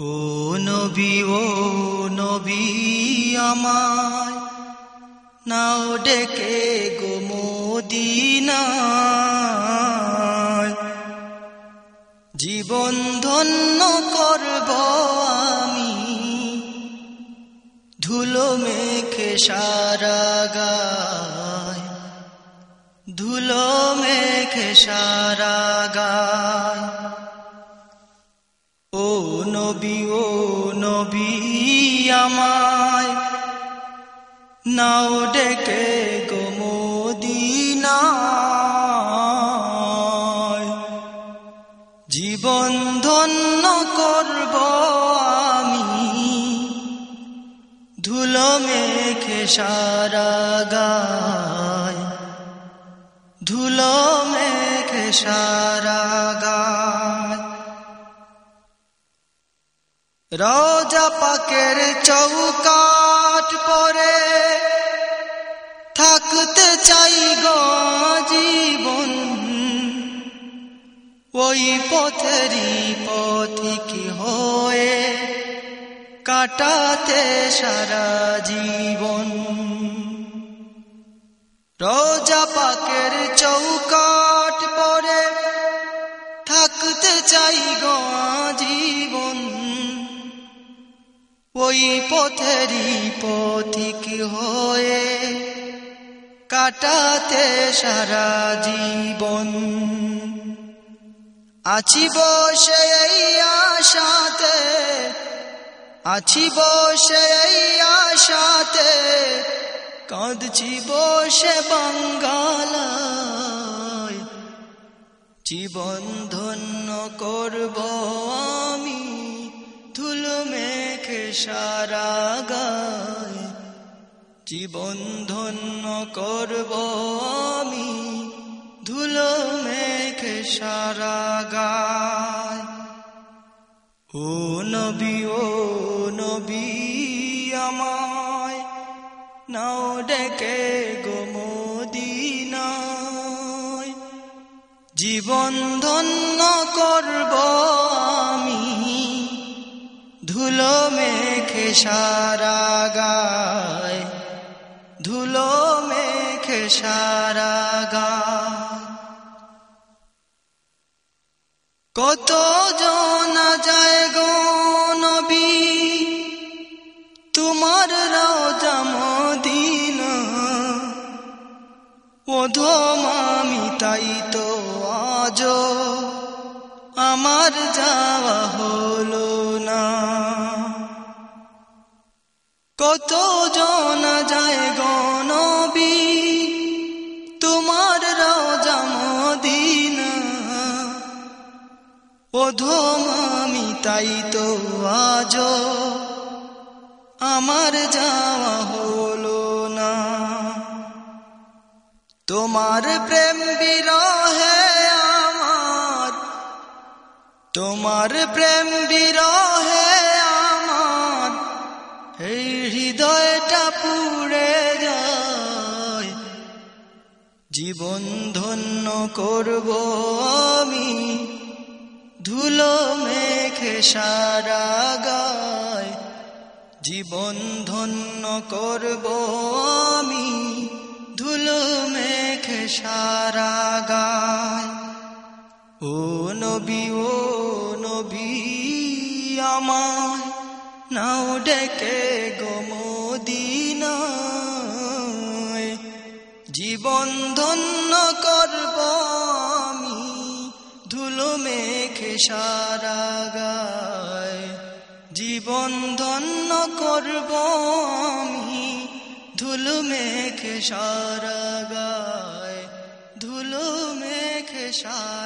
ও নবী ও নবী আমায়, নাও ডেকে গো জীবন ধন্য করব আমি, ধুলো মেখে সারা গায়, ধুলো মেখে সারা গায়। নবী ও নবী আমায়। নাও ডেকে গো মদিনায়। জীবন ধন্য করব আমি। ধুলো মেখে সারা গায়। ধুলো মেখে সারা গায় রোজা পাকের চৌকাট পরে থাকতে চাই গো জীবন। ওই পথেরই পথিক হয়ে কাটাতে সারা জীবন। রোজা পাকের চৌকাট পরে থাকতে চাই গো জীবন। ওই পথেরই পথিক হয়ে কাটাতে সারা জীবন। আছি বসে আশাতে আছি বসে আশাতে, কাঁদছি বসে বাঙ্গালায়। জীবন ধন্য করব আমি। ধুলো মেখে সারা গায় জীবন ধন্য করব আমি। ধুলো মেখে সারা গায়। ও নবী ও নবী আমায়, নাও ডেকে গো মদিনায়। জীবন ধন্য করব ধুলো মেখে সারা গায়, ধুলো মেখে সারা গায়। কত জনা যায় গো নবী? তোমার রাজা মদিনা। ওধম আমি তাই তো আজ আমার যাওয়া কত জনা যায় তোমার তাই তো আজ আমার যাওয়া হলো না। তোমার প্রেম বিরহে আমার। তোমার প্রেম বিরহে জীবন ধন্য করব আমি। ধুলো মেখে সারা গায়। জীবন ধন্য করব আমি। ধুলো মেখে সারা গায়। ও নবী ও নবী আমায়, নাও ডেকে গো জীবন ধন্য করব আমি, ধুলো মেখে সারা গায়। জীবন ধন্য করব আমি, ধুলো মেখে সারা গায়। ধুলো মেখে সারা